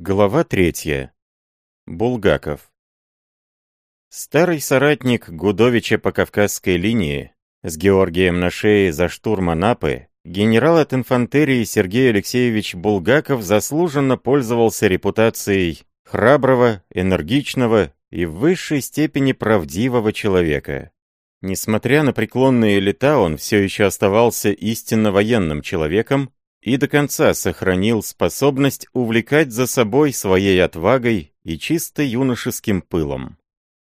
Глава третья. Булгаков. Старый соратник Гудовича по Кавказской линии, с Георгием на шее за штурм Анапы, генерал от инфантерии Сергей Алексеевич Булгаков заслуженно пользовался репутацией храброго, энергичного и в высшей степени правдивого человека. Несмотря на преклонные лета, он все еще оставался истинно военным человеком, и до конца сохранил способность увлекать за собой своей отвагой и чисто юношеским пылом.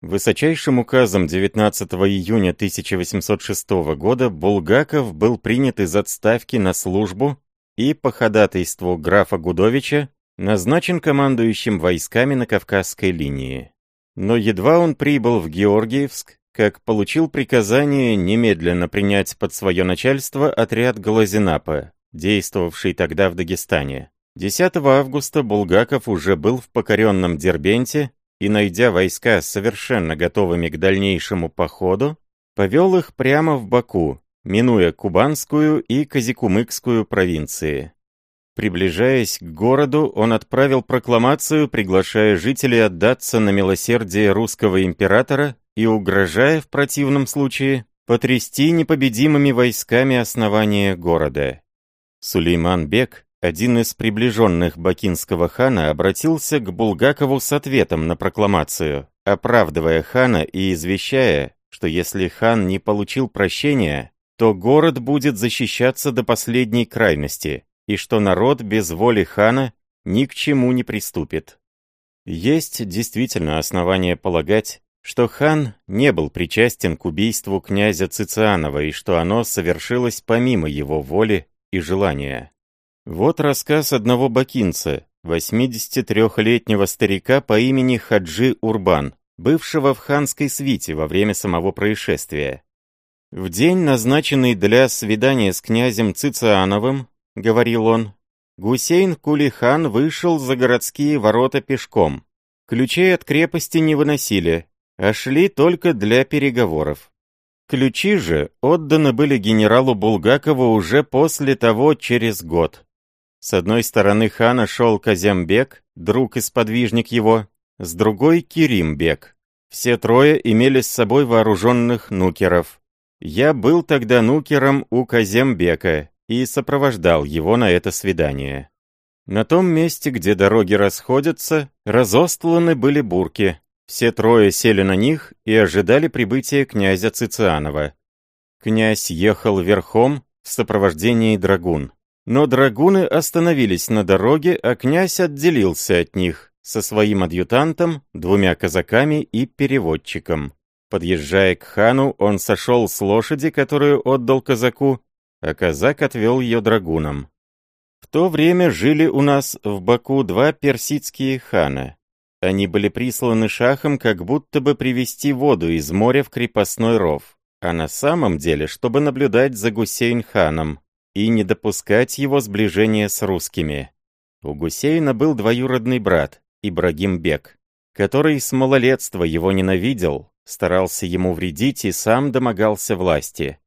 Высочайшим указом 19 июня 1806 года Булгаков был принят из отставки на службу и по ходатайству графа Гудовича назначен командующим войсками на Кавказской линии. Но едва он прибыл в Георгиевск, как получил приказание немедленно принять под свое начальство отряд Глазенапа, действовавший тогда в Дагестане. 10 августа Булгаков уже был в покоренном Дербенте и, найдя войска совершенно готовыми к дальнейшему походу, повел их прямо в Баку, минуя Кубанскую и Казикумыкскую провинции. Приближаясь к городу, он отправил прокламацию, приглашая жителей отдаться на милосердие русского императора и угрожая в противном случае потрясти непобедимыми войсками основания города. Сулейман Бек, один из приближенных бакинского хана, обратился к Булгакову с ответом на прокламацию, оправдывая хана и извещая, что если хан не получил прощения, то город будет защищаться до последней крайности, и что народ без воли хана ни к чему не приступит. Есть действительно основания полагать, что хан не был причастен к убийству князя Цицианова и что оно совершилось помимо его воли и желания. Вот рассказ одного бакинца, 83-летнего старика по имени Хаджи Урбан, бывшего в ханской свите во время самого происшествия. В день, назначенный для свидания с князем Цициановым, говорил он, Гусейн Кулихан вышел за городские ворота пешком. Ключей от крепости не выносили, а шли только для переговоров. Ключи же отданы были генералу Булгакову уже после того через год. С одной стороны хана шел Казембек, друг и сподвижник его, с другой — Киримбек. Все трое имели с собой вооруженных нукеров. Я был тогда нукером у Казембека и сопровождал его на это свидание. На том месте, где дороги расходятся, разостланы были бурки, все трое сели на них и ожидали прибытия князя Цицианова. Князь ехал верхом в сопровождении драгун. Но драгуны остановились на дороге, а князь отделился от них со своим адъютантом, двумя казаками и переводчиком. Подъезжая к хану, он сошел с лошади, которую отдал казаку, а казак отвел ее драгунам. В то время жили у нас в Баку два персидские хана. Они были присланы шахом как будто бы привести воду из моря в крепостной ров, а на самом деле, чтобы наблюдать за Гусейн-ханом и не допускать его сближения с русскими. У Гусейна был двоюродный брат, Ибрагим Бек, который с малолетства его ненавидел, старался ему вредить и сам домогался власти.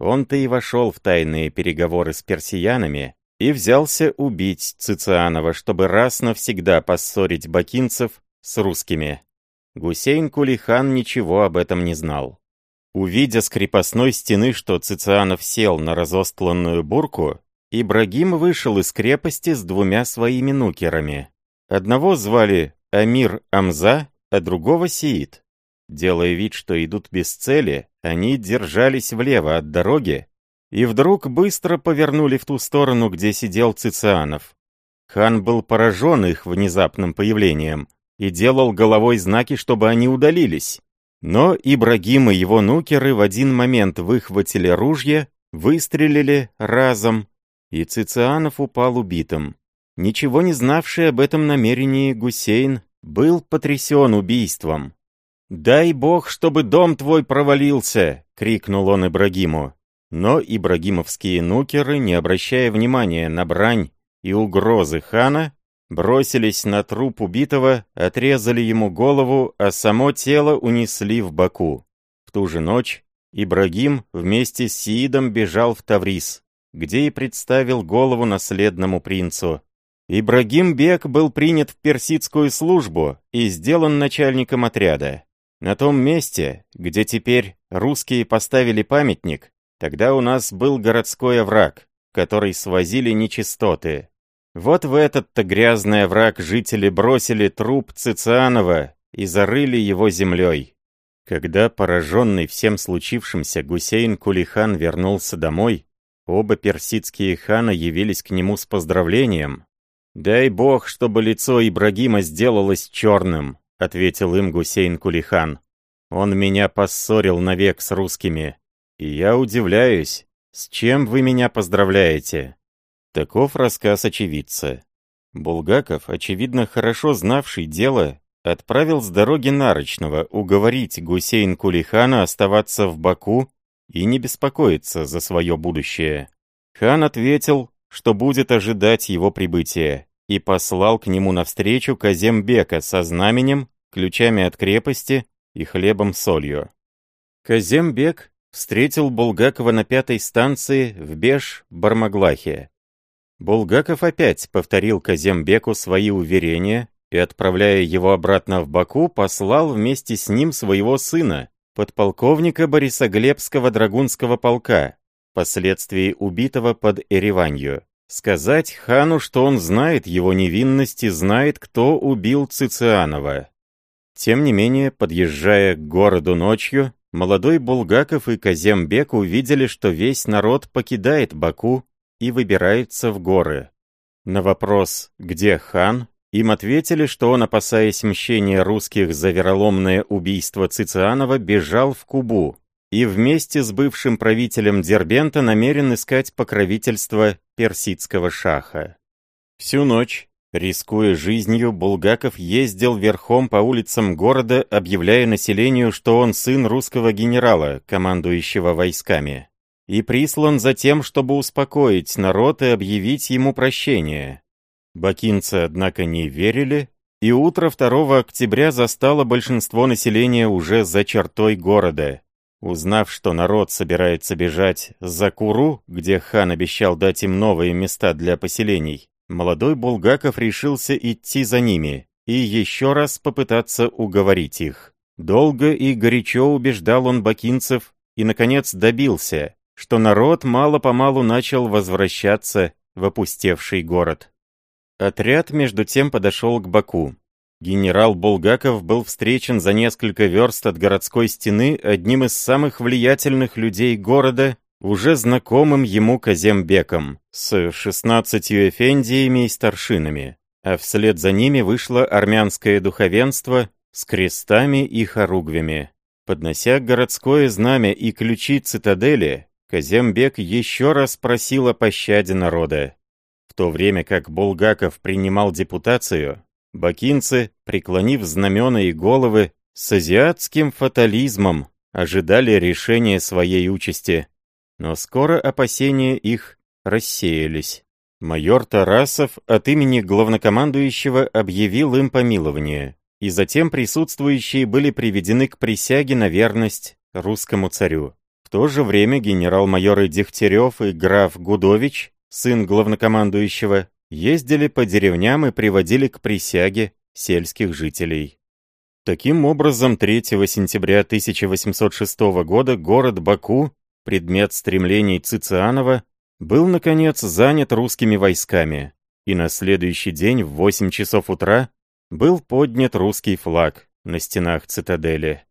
Он-то и вошел в тайные переговоры с персиянами, и взялся убить Цицианова, чтобы раз навсегда поссорить бакинцев с русскими. Гусейн Кулихан ничего об этом не знал. Увидя с крепостной стены, что Цицианов сел на разостланную бурку, Ибрагим вышел из крепости с двумя своими нукерами. Одного звали Амир Амза, а другого Сиит. Делая вид, что идут без цели, они держались влево от дороги, и вдруг быстро повернули в ту сторону, где сидел Цицианов. Хан был поражен их внезапным появлением и делал головой знаки, чтобы они удалились. Но Ибрагим и его нукеры в один момент выхватили ружья, выстрелили разом, и Цицианов упал убитым. Ничего не знавший об этом намерении Гусейн был потрясен убийством. «Дай бог, чтобы дом твой провалился!» — крикнул он Ибрагиму. Но ибрагимовские нукеры, не обращая внимания на брань и угрозы хана, бросились на труп убитого, отрезали ему голову, а само тело унесли в Баку. В ту же ночь Ибрагим вместе с Сиидом бежал в Таврис, где и представил голову наследному принцу. Ибрагим Бек был принят в персидскую службу и сделан начальником отряда. На том месте, где теперь русские поставили памятник, тогда у нас был городской овраг, который свозили нечистоты. Вот в этот-то грязный овраг жители бросили труп Цицианова и зарыли его землей. Когда пораженный всем случившимся Гусейн Кулихан вернулся домой, оба персидские хана явились к нему с поздравлением. «Дай бог, чтобы лицо Ибрагима сделалось черным», — ответил им Гусейн Кулихан. «Он меня поссорил навек с русскими. И я удивляюсь, с чем вы меня поздравляете?» Таков рассказ очевидца. Булгаков, очевидно хорошо знавший дело, отправил с дороги Нарочного уговорить Гусейн Кулихана оставаться в Баку и не беспокоиться за свое будущее. Хан ответил, что будет ожидать его прибытия, и послал к нему навстречу Казембека со знаменем, ключами от крепости и хлебом-солью. Казембек встретил Булгакова на пятой станции в Беш-Бармаглахе. Булгаков опять повторил Казембеку свои уверения и, отправляя его обратно в Баку, послал вместе с ним своего сына, подполковника Борисоглебского драгунского полка, впоследствии убитого под Эреванью, сказать хану, что он знает его невинность и знает, кто убил Цицианова. Тем не менее, подъезжая к городу ночью, молодой Булгаков и Казембек увидели, что весь народ покидает Баку и выбирается в горы. На вопрос «Где хан?» Им ответили, что он, опасаясь мщения русских за вероломное убийство Цицианова, бежал в Кубу и вместе с бывшим правителем Дербента намерен искать покровительство персидского шаха. Всю ночь, рискуя жизнью, Булгаков ездил верхом по улицам города, объявляя населению, что он сын русского генерала, командующего войсками, и прислан за тем, чтобы успокоить народ и объявить ему прощение. Бакинцы, однако, не верили, и утро 2 октября застало большинство населения уже за чертой города. Узнав, что народ собирается бежать за Куру, где хан обещал дать им новые места для поселений, молодой Булгаков решился идти за ними и еще раз попытаться уговорить их. Долго и горячо убеждал он бакинцев и, наконец, добился, что народ мало-помалу начал возвращаться в опустевший город. Отряд между тем подошел к Баку. Генерал Булгаков был встречен за несколько верст от городской стены одним из самых влиятельных людей города, уже знакомым ему Казембеком, с шестнадцатью эфендиями и старшинами, а вслед за ними вышло армянское духовенство с крестами и хоругвями. Поднося городское знамя и ключи цитадели, Казембек еще раз просил о пощаде народа то время как Булгаков принимал депутацию, бакинцы, преклонив знамена и головы, с азиатским фатализмом ожидали решения своей участи. Но скоро опасения их рассеялись. Майор Тарасов от имени главнокомандующего объявил им помилование, и затем присутствующие были приведены к присяге на верность русскому царю. В то же время генерал-майоры Дегтярев и граф Гудович сын главнокомандующего, ездили по деревням и приводили к присяге сельских жителей. Таким образом, 3 сентября 1806 года город Баку, предмет стремлений Цицианова, был, наконец, занят русскими войсками, и на следующий день в 8 часов утра был поднят русский флаг на стенах цитадели.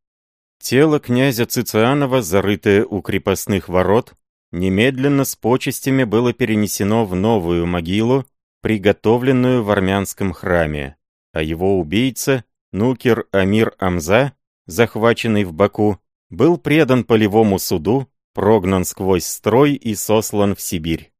Тело князя Цицианова, зарытое у крепостных ворот, немедленно с почестями было перенесено в новую могилу, приготовленную в армянском храме, а его убийца, Нукер Амир Амза, захваченный в Баку, был предан полевому суду, прогнан сквозь строй и сослан в Сибирь.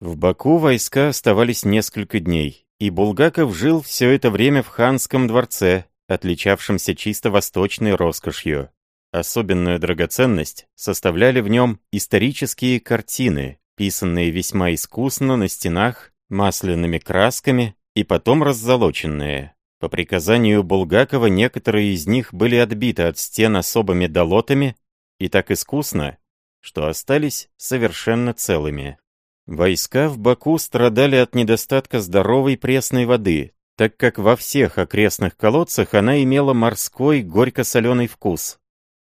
В Баку войска оставались несколько дней, и Булгаков жил все это время в ханском дворце, отличавшемся чисто восточной роскошью. Особенную драгоценность составляли в нем исторические картины, писанные весьма искусно на стенах масляными красками и потом раззолоченные. По приказанию Булгакова некоторые из них были отбиты от стен особыми долотами и так искусно, что остались совершенно целыми. Войска в Баку страдали от недостатка здоровой пресной воды, так как во всех окрестных колодцах она имела морской горько-соленый вкус.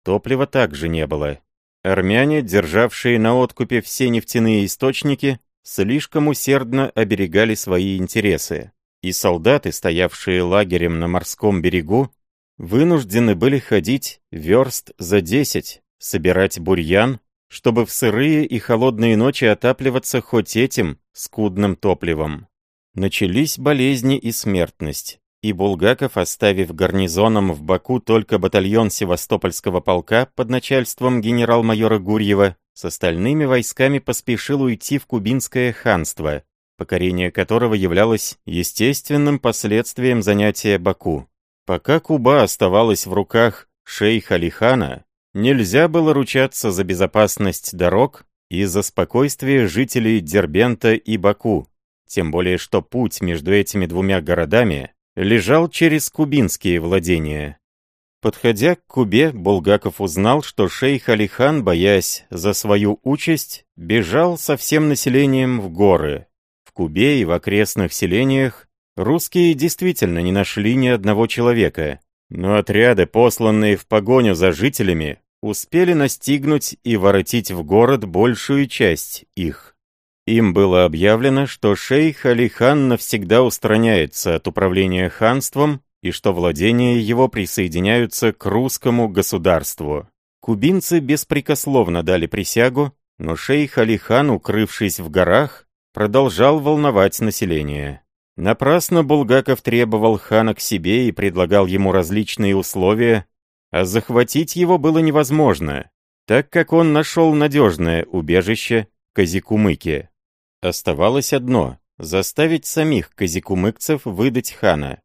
Топлива также не было. Армяне, державшие на откупе все нефтяные источники, слишком усердно оберегали свои интересы, и солдаты, стоявшие лагерем на морском берегу, вынуждены были ходить верст за десять, собирать бурьян, чтобы в сырые и холодные ночи отапливаться хоть этим скудным топливом. Начались болезни и смертность, и Булгаков, оставив гарнизоном в Баку только батальон Севастопольского полка под начальством генерал-майора Гурьева, с остальными войсками поспешил уйти в Кубинское ханство, покорение которого являлось естественным последствием занятия Баку. Пока Куба оставалась в руках шейха Алихана, нельзя было ручаться за безопасность дорог и за спокойствие жителей Дербента и Баку, тем более что путь между этими двумя городами лежал через кубинские владения. Подходя к Кубе, Булгаков узнал, что шейх Алихан, боясь за свою участь, бежал со всем населением в горы. В Кубе и в окрестных селениях русские действительно не нашли ни одного человека, но отряды, посланные в погоню за жителями, успели настигнуть и воротить в город большую часть их. Им было объявлено, что шейх Алихан навсегда устраняется от управления ханством и что владения его присоединяются к русскому государству. Кубинцы беспрекословно дали присягу, но шейх Алихан, укрывшись в горах, продолжал волновать население. Напрасно Булгаков требовал хана к себе и предлагал ему различные условия, а захватить его было невозможно, так как он нашел надежное убежище Казикумыке. Оставалось одно — заставить самих казикумыкцев выдать хана.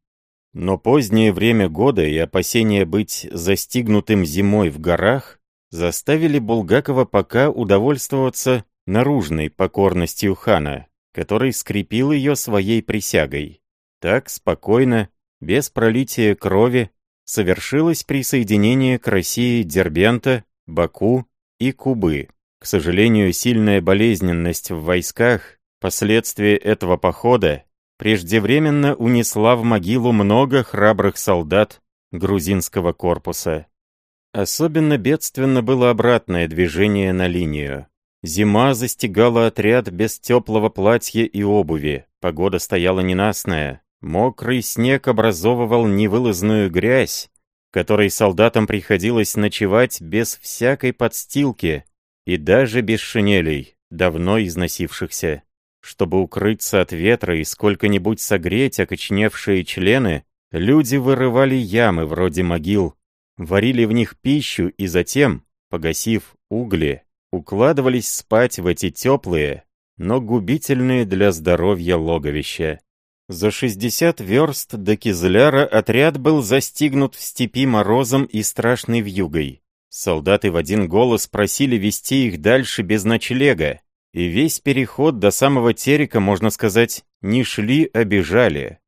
Но позднее время года и опасения быть застигнутым зимой в горах заставили Булгакова пока удовольствоваться наружной покорностью хана, который скрепил ее своей присягой. Так спокойно, без пролития крови, совершилось присоединение к России Дербента, Баку и Кубы. К сожалению, сильная болезненность в войсках, последствия этого похода, преждевременно унесла в могилу много храбрых солдат грузинского корпуса. Особенно бедственно было обратное движение на линию. Зима застигала отряд без теплого платья и обуви, погода стояла ненастная, мокрый снег образовывал невылазную грязь, которой солдатам приходилось ночевать без всякой подстилки, и даже без шинелей, давно износившихся. Чтобы укрыться от ветра и сколько-нибудь согреть окочневшие члены, люди вырывали ямы вроде могил, варили в них пищу и затем, погасив угли, укладывались спать в эти теплые, но губительные для здоровья логовища. За 60 верст до Кизляра отряд был застигнут в степи морозом и страшной вьюгой. Солдаты в один голос просили вести их дальше без ночлега, и весь переход до самого Терека, можно сказать, не шли, а бежали.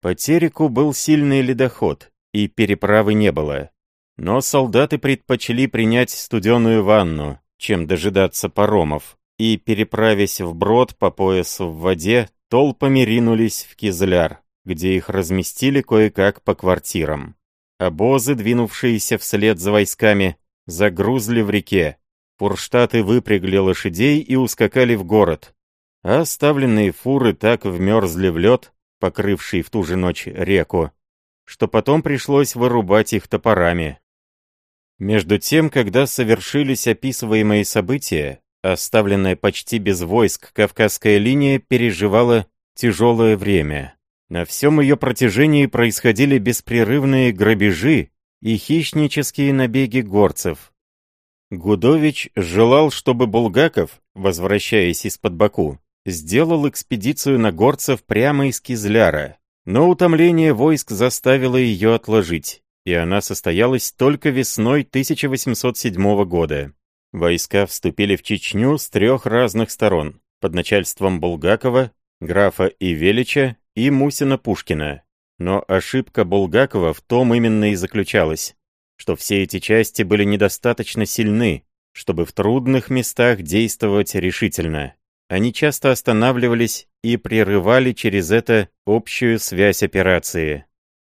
По Тереку был сильный ледоход, и переправы не было. Но солдаты предпочли принять студеную ванну, чем дожидаться паромов, и, переправясь вброд по пояс в воде, толпами ринулись в Кизляр, где их разместили кое-как по квартирам. Обозы, двинувшиеся вслед за войсками, загрузли в реке. Фурштаты выпрягли лошадей и ускакали в город. А оставленные фуры так вмерзли в лед, покрывший в ту же ночь реку, что потом пришлось вырубать их топорами. Между тем, когда совершились описываемые события, оставленная почти без войск Кавказская линия переживала тяжелое время. На всем ее протяжении происходили беспрерывные грабежи и хищнические набеги горцев. Гудович желал, чтобы Булгаков, возвращаясь из-под Баку, сделал экспедицию на горцев прямо из Кизляра, но утомление войск заставило ее отложить, и она состоялась только весной 1807 года. Войска вступили в Чечню с трех разных сторон, под начальством Булгакова, графа Ивелича и Мусина-Пушкина. Но ошибка Булгакова в том именно и заключалась, что все эти части были недостаточно сильны, чтобы в трудных местах действовать решительно. они часто останавливались и прерывали через это общую связь операции.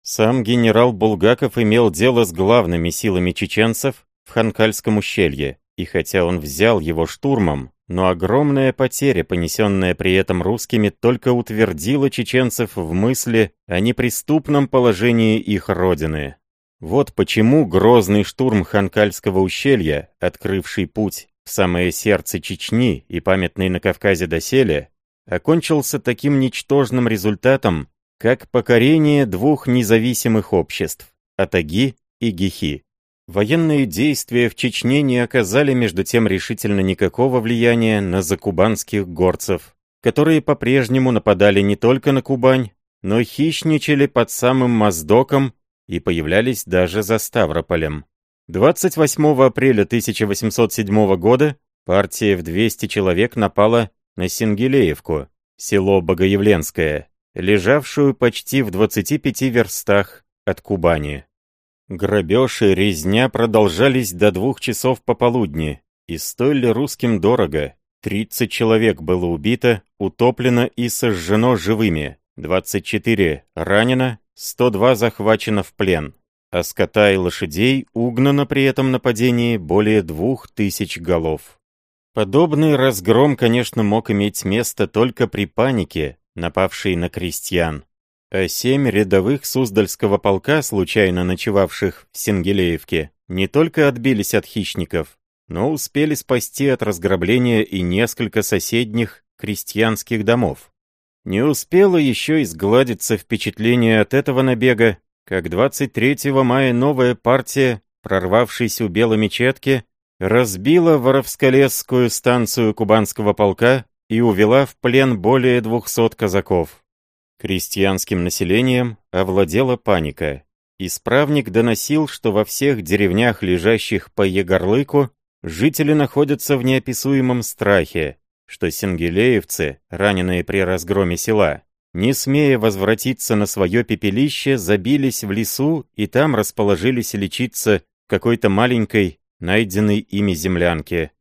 Сам генерал Булгаков имел дело с главными силами чеченцев в Ханкальском ущелье, и хотя он взял его штурмом, но огромная потеря, понесенная при этом русскими, только утвердила чеченцев в мысли о неприступном положении их родины. Вот почему грозный штурм Ханкальского ущелья, открывший путь в самое сердце Чечни и памятный на Кавказе доселе, окончился таким ничтожным результатом, как покорение двух независимых обществ – Атаги и Гихи. Военные действия в Чечне не оказали между тем решительно никакого влияния на закубанских горцев, которые по-прежнему нападали не только на Кубань, но хищничали под самым Моздоком и появлялись даже за Ставрополем. 28 апреля 1807 года партия в 200 человек напала на Сингелеевку, село Богоявленское, лежавшую почти в 25 верстах от Кубани. Грабеж и резня продолжались до двух часов пополудни, и стоили русским дорого. 30 человек было убито, утоплено и сожжено живыми, 24 ранено, 102 захвачено в плен, а скота и лошадей угнано при этом нападении более двух тысяч голов. Подобный разгром, конечно, мог иметь место только при панике, напавшей на крестьян а семь рядовых Суздальского полка, случайно ночевавших в Сингелеевке, не только отбились от хищников, но успели спасти от разграбления и несколько соседних крестьянских домов. Не успело еще изгладиться впечатление от этого набега, как 23 мая новая партия, прорвавшись у Белой Мечетки, разбила Воровсколесскую станцию кубанского полка и увела в плен более 200 казаков. Крестьянским населением овладела паника. Исправник доносил, что во всех деревнях, лежащих по Егорлыку, жители находятся в неописуемом страхе, что сингелеевцы, раненые при разгроме села, не смея возвратиться на свое пепелище, забились в лесу и там расположились лечиться в какой-то маленькой, найденной ими землянке.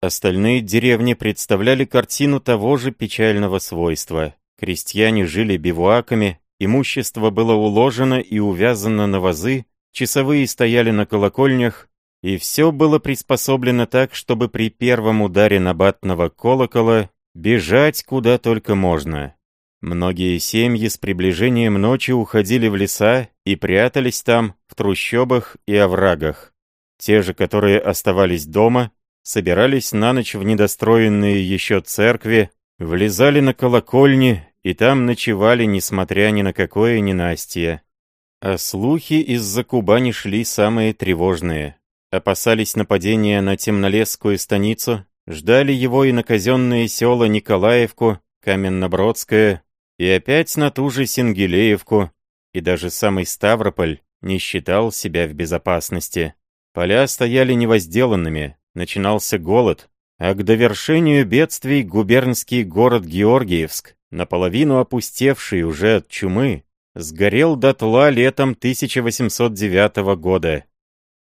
Остальные деревни представляли картину того же печального свойства. Крестьяне жили бивуаками, имущество было уложено и увязано на вазы, часовые стояли на колокольнях, и все было приспособлено так, чтобы при первом ударе набатного колокола бежать куда только можно. Многие семьи с приближением ночи уходили в леса и прятались там, в трущобах и оврагах. Те же, которые оставались дома, собирались на ночь в недостроенные еще церкви, влезали на колокольни и там ночевали, несмотря ни на какое ненастье. А слухи из-за Кубани шли самые тревожные. Опасались нападения на Темнолесскую станицу, ждали его и на казенные села Николаевку, Каменнобродское, и опять на ту же Сингелеевку, и даже самый Ставрополь не считал себя в безопасности. Поля стояли невозделанными, начинался голод, а к довершению бедствий губернский город Георгиевск наполовину опустевший уже от чумы, сгорел дотла летом 1809 года.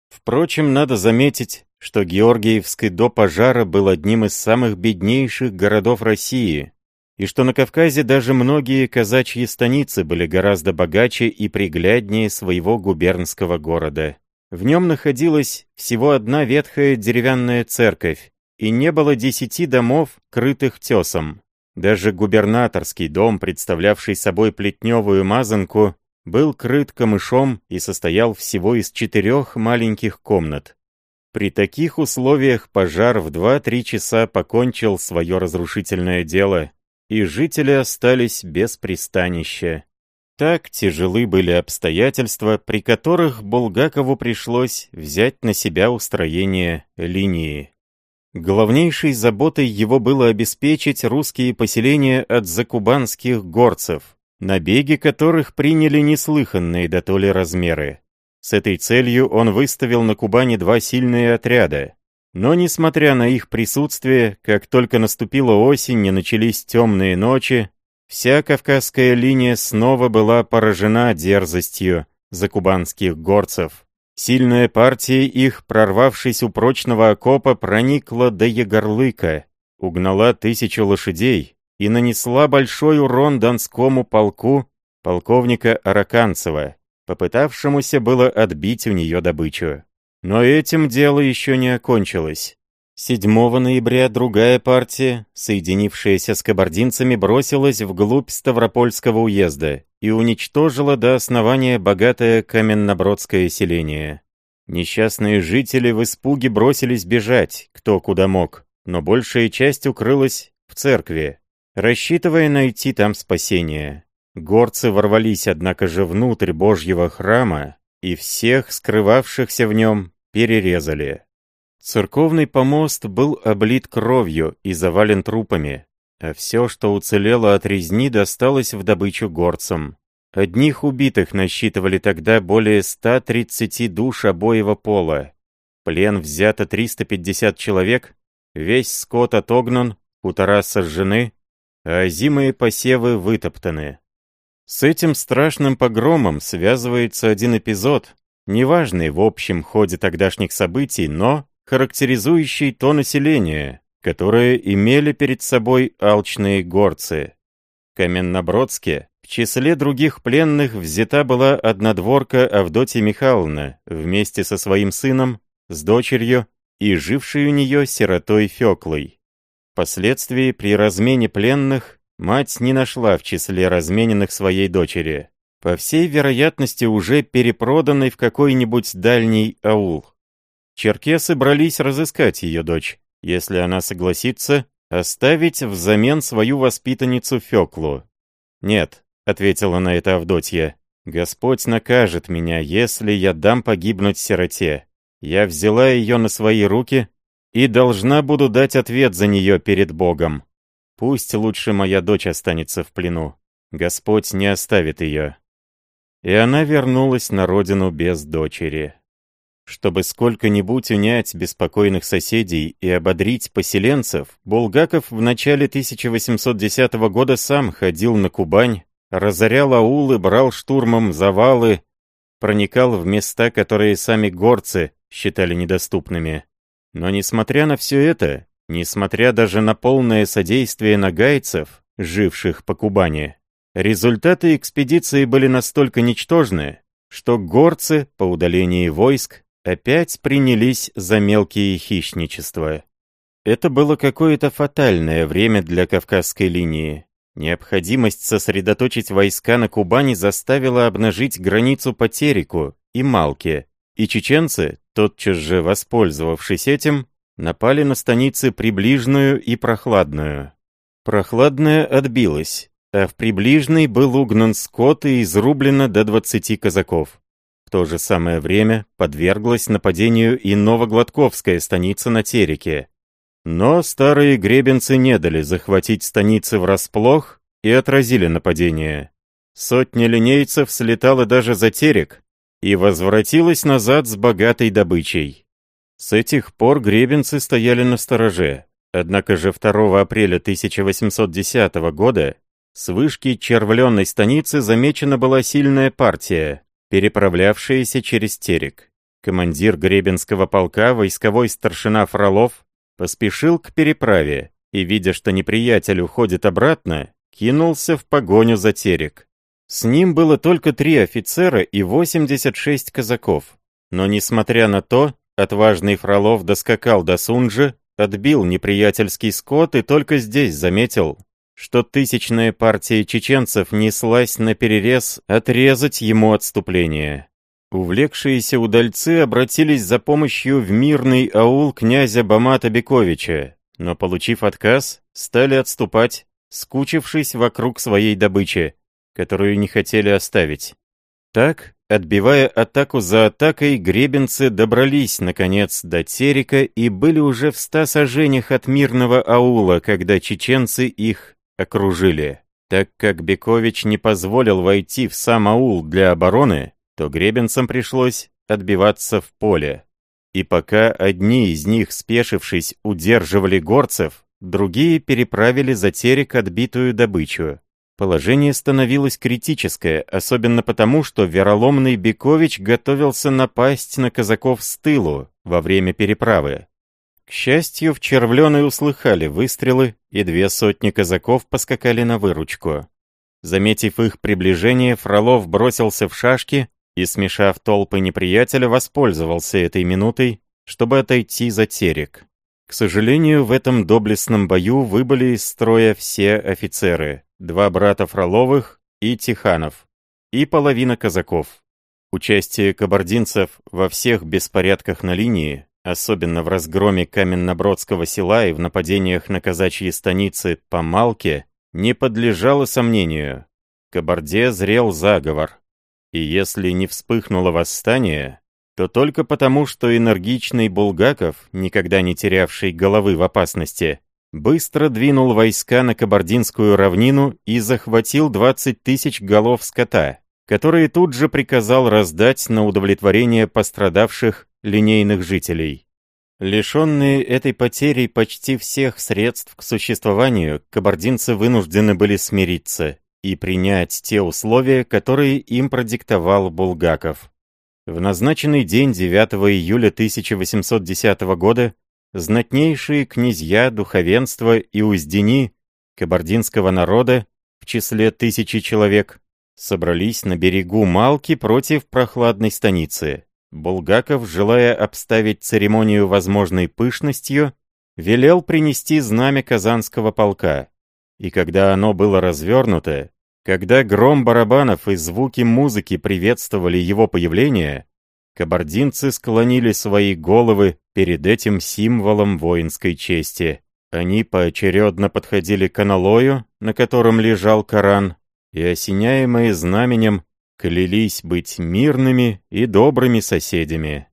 Впрочем, надо заметить, что Георгиевский до пожара был одним из самых беднейших городов России, и что на Кавказе даже многие казачьи станицы были гораздо богаче и пригляднее своего губернского города. В нем находилась всего одна ветхая деревянная церковь, и не было десяти домов, крытых тесом. Даже губернаторский дом, представлявший собой плетневую мазанку, был крыт камышом и состоял всего из четырех маленьких комнат. При таких условиях пожар в 2-3 часа покончил свое разрушительное дело, и жители остались без пристанища. Так тяжелы были обстоятельства, при которых Булгакову пришлось взять на себя устроение линии. Главнейшей заботой его было обеспечить русские поселения от закубанских горцев, набеги которых приняли неслыханные до то ли размеры. С этой целью он выставил на Кубани два сильные отряда. Но, несмотря на их присутствие, как только наступила осень и начались темные ночи, вся Кавказская линия снова была поражена дерзостью закубанских горцев. Сильная партия их, прорвавшись у прочного окопа, проникла до Егорлыка, угнала тысячу лошадей и нанесла большой урон донскому полку полковника Араканцева, попытавшемуся было отбить у нее добычу. Но этим дело еще не окончилось. 7 ноября другая партия, соединившаяся с кабардинцами, бросилась вглубь Ставропольского уезда и уничтожила до основания богатое каменнобродское селение. Несчастные жители в испуге бросились бежать, кто куда мог, но большая часть укрылась в церкви, рассчитывая найти там спасение. Горцы ворвались, однако же, внутрь Божьего храма, и всех скрывавшихся в нем перерезали. Церковный помост был облит кровью и завален трупами, а все, что уцелело от резни, досталось в добычу горцам. Одних убитых насчитывали тогда более 130 душ обоего пола. Плен взято 350 человек, весь скот отогнан, хутора сожжены, а озимые посевы вытоптаны. С этим страшным погромом связывается один эпизод, неважный в общем ходе тогдашних событий, но характеризующий то население, которое имели перед собой алчные горцы. В Каменнобродске в числе других пленных взята была однодворка Авдотья Михайловна вместе со своим сыном, с дочерью и жившей у нее сиротой Феклой. Впоследствии при размене пленных мать не нашла в числе размененных своей дочери, по всей вероятности уже перепроданной в какой-нибудь дальний аул. Черкесы брались разыскать ее дочь, если она согласится оставить взамен свою воспитанницу Феклу. «Нет», — ответила на это Авдотья, — «Господь накажет меня, если я дам погибнуть сироте. Я взяла ее на свои руки и должна буду дать ответ за нее перед Богом. Пусть лучше моя дочь останется в плену. Господь не оставит ее». И она вернулась на родину без дочери. Чтобы сколько-нибудь унять беспокойных соседей и ободрить поселенцев, Булгаков в начале 1810 года сам ходил на Кубань, разорял аулы, брал штурмом завалы, проникал в места, которые сами горцы считали недоступными. Но несмотря на все это, несмотря даже на полное содействие нагайцев, живших по Кубани, результаты экспедиции были настолько ничтожны, что горцы по удалении войск опять принялись за мелкие хищничества. Это было какое-то фатальное время для Кавказской линии. Необходимость сосредоточить войска на Кубани заставила обнажить границу по Тереку и Малке, и чеченцы, тотчас же воспользовавшись этим, напали на станицы Приближную и Прохладную. Прохладная отбилась, а в Приближной был угнан скот и изрублено до 20 казаков. В то же самое время подверглась нападению и Новогладковская станица на Тереке. Но старые гребенцы не дали захватить станицы врасплох и отразили нападение. Сотня линейцев слетала даже за Терек и возвратилась назад с богатой добычей. С этих пор гребенцы стояли на стороже, однако же 2 апреля 1810 года с вышки червленной станицы замечена была сильная партия, переправлявшиеся через Терек. Командир Гребенского полка, войсковой старшина Фролов, поспешил к переправе и, видя, что неприятель уходит обратно, кинулся в погоню за Терек. С ним было только три офицера и 86 казаков. Но, несмотря на то, отважный Фролов доскакал до Сунжи, отбил неприятельский скот и только здесь заметил, что тысячная партия чеченцев неслась на перерез отрезать ему отступление. Увлекшиеся удальцы обратились за помощью в мирный аул князя Бамата Бековича, но, получив отказ, стали отступать, скучившись вокруг своей добычи, которую не хотели оставить. Так, отбивая атаку за атакой, гребенцы добрались, наконец, до Терека и были уже в ста сажениях от мирного аула, когда чеченцы их окружили. Так как Бекович не позволил войти в сам аул для обороны, то гребенцам пришлось отбиваться в поле. И пока одни из них, спешившись, удерживали горцев, другие переправили за терек отбитую добычу. Положение становилось критическое, особенно потому, что вероломный Бекович готовился напасть на казаков с тылу во время переправы. К счастью, в Червленой услыхали выстрелы, и две сотни казаков поскакали на выручку. Заметив их приближение, Фролов бросился в шашки и, смешав толпы неприятеля, воспользовался этой минутой, чтобы отойти за терек. К сожалению, в этом доблестном бою выбыли из строя все офицеры, два брата Фроловых и Тиханов, и половина казаков. Участие кабардинцев во всех беспорядках на линии особенно в разгроме Каменнобродского села и в нападениях на казачьи станицы по Малке, не подлежало сомнению. Кабарде зрел заговор. И если не вспыхнуло восстание, то только потому, что энергичный Булгаков, никогда не терявший головы в опасности, быстро двинул войска на Кабардинскую равнину и захватил 20 тысяч голов скота, которые тут же приказал раздать на удовлетворение пострадавших линейных жителей. Лишенные этой потери почти всех средств к существованию, кабардинцы вынуждены были смириться и принять те условия, которые им продиктовал Булгаков. В назначенный день 9 июля 1810 года знатнейшие князья, духовенства и уздени кабардинского народа в числе тысячи человек собрались на берегу Малки против прохладной станицы. Булгаков, желая обставить церемонию возможной пышностью, велел принести знамя Казанского полка. И когда оно было развернуто, когда гром барабанов и звуки музыки приветствовали его появление, кабардинцы склонили свои головы перед этим символом воинской чести. Они поочередно подходили к аналою, на котором лежал Коран, и, осеняемые знаменем, клялись быть мирными и добрыми соседями.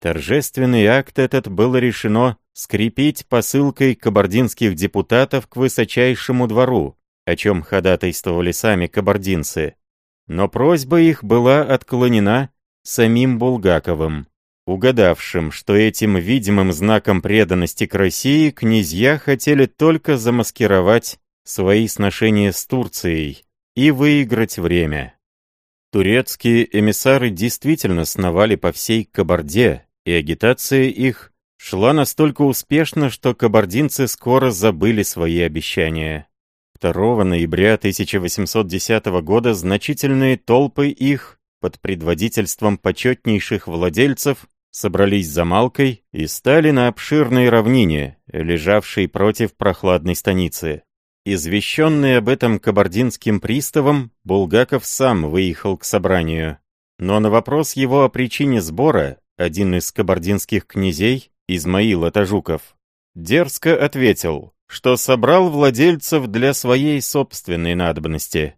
Торжественный акт этот было решено скрепить посылкой кабардинских депутатов к высочайшему двору, о чем ходатайствовали сами кабардинцы. Но просьба их была отклонена самим Булгаковым, угадавшим, что этим видимым знаком преданности к России князья хотели только замаскировать свои сношения с Турцией и выиграть время. Турецкие эмиссары действительно сновали по всей Кабарде, и агитация их шла настолько успешно, что кабардинцы скоро забыли свои обещания. 2 ноября 1810 года значительные толпы их под предводительством почетнейших владельцев собрались за Малкой и стали на обширной равнине, лежавшей против прохладной станицы. Извещенный об этом кабардинским приставом, Булгаков сам выехал к собранию. Но на вопрос его о причине сбора, один из кабардинских князей, Измаил Атажуков, дерзко ответил, что собрал владельцев для своей собственной надобности.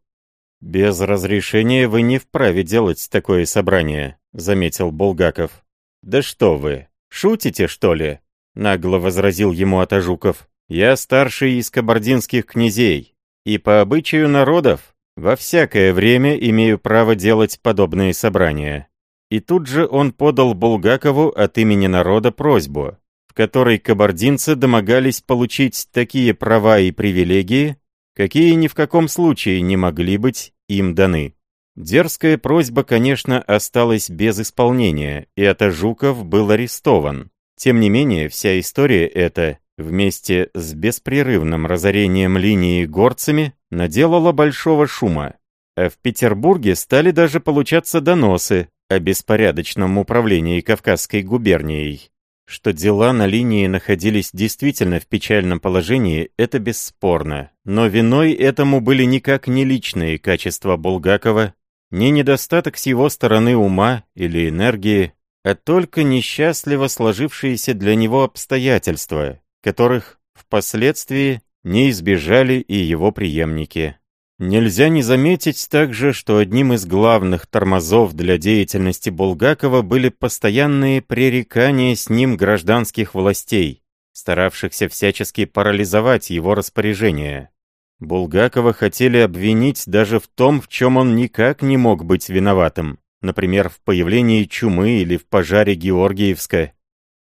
«Без разрешения вы не вправе делать такое собрание», — заметил Булгаков. «Да что вы, шутите, что ли?» — нагло возразил ему Атажуков. Я старший из кабардинских князей, и по обычаю народов во всякое время имею право делать подобные собрания. И тут же он подал Булгакову от имени народа просьбу, в которой кабардинцы домогались получить такие права и привилегии, какие ни в каком случае не могли быть им даны. Дерзкая просьба, конечно, осталась без исполнения, и Атажуков был арестован. Тем не менее, вся история эта вместе с беспрерывным разорением линии горцами наделала большого шума. А в Петербурге стали даже получаться доносы о беспорядочном управлении Кавказской губернией. Что дела на линии находились действительно в печальном положении, это бесспорно. Но виной этому были никак не личные качества Булгакова, не недостаток с его стороны ума или энергии, а только несчастливо сложившиеся для него обстоятельства, которых впоследствии не избежали и его преемники. Нельзя не заметить также, что одним из главных тормозов для деятельности Булгакова были постоянные пререкания с ним гражданских властей, старавшихся всячески парализовать его распоряжение. Булгакова хотели обвинить даже в том, в чем он никак не мог быть виноватым, например, в появлении чумы или в пожаре Георгиевска,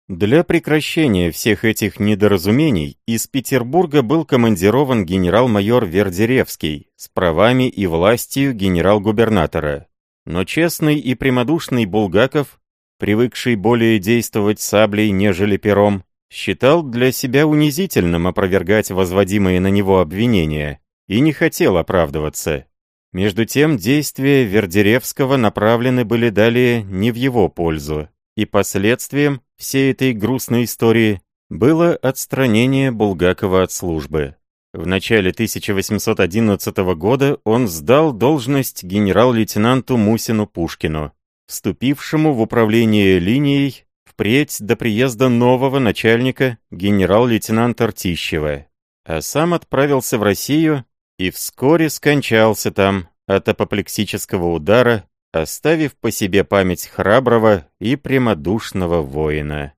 для прекращения всех этих недоразумений из Петербурга был командирован генерал-майор Вердеревский с правами и властью генерал-губернатора. Но честный и прямодушный Булгаков, привыкший более действовать саблей, нежели пером, считал для себя унизительным опровергать возводимые на него обвинения и не хотел оправдываться. Между тем, действия Вердеревского направлены были далее не в его пользу, и последствием всей этой грустной истории было отстранение Булгакова от службы. В начале 1811 года он сдал должность генерал-лейтенанту Мусину Пушкину, вступившему в управление линией впредь до приезда нового начальника генерал-лейтенанта Ртищева, а сам отправился в Россию и вскоре скончался там от апоплексического удара, оставив по себе память храброго и прямодушного воина.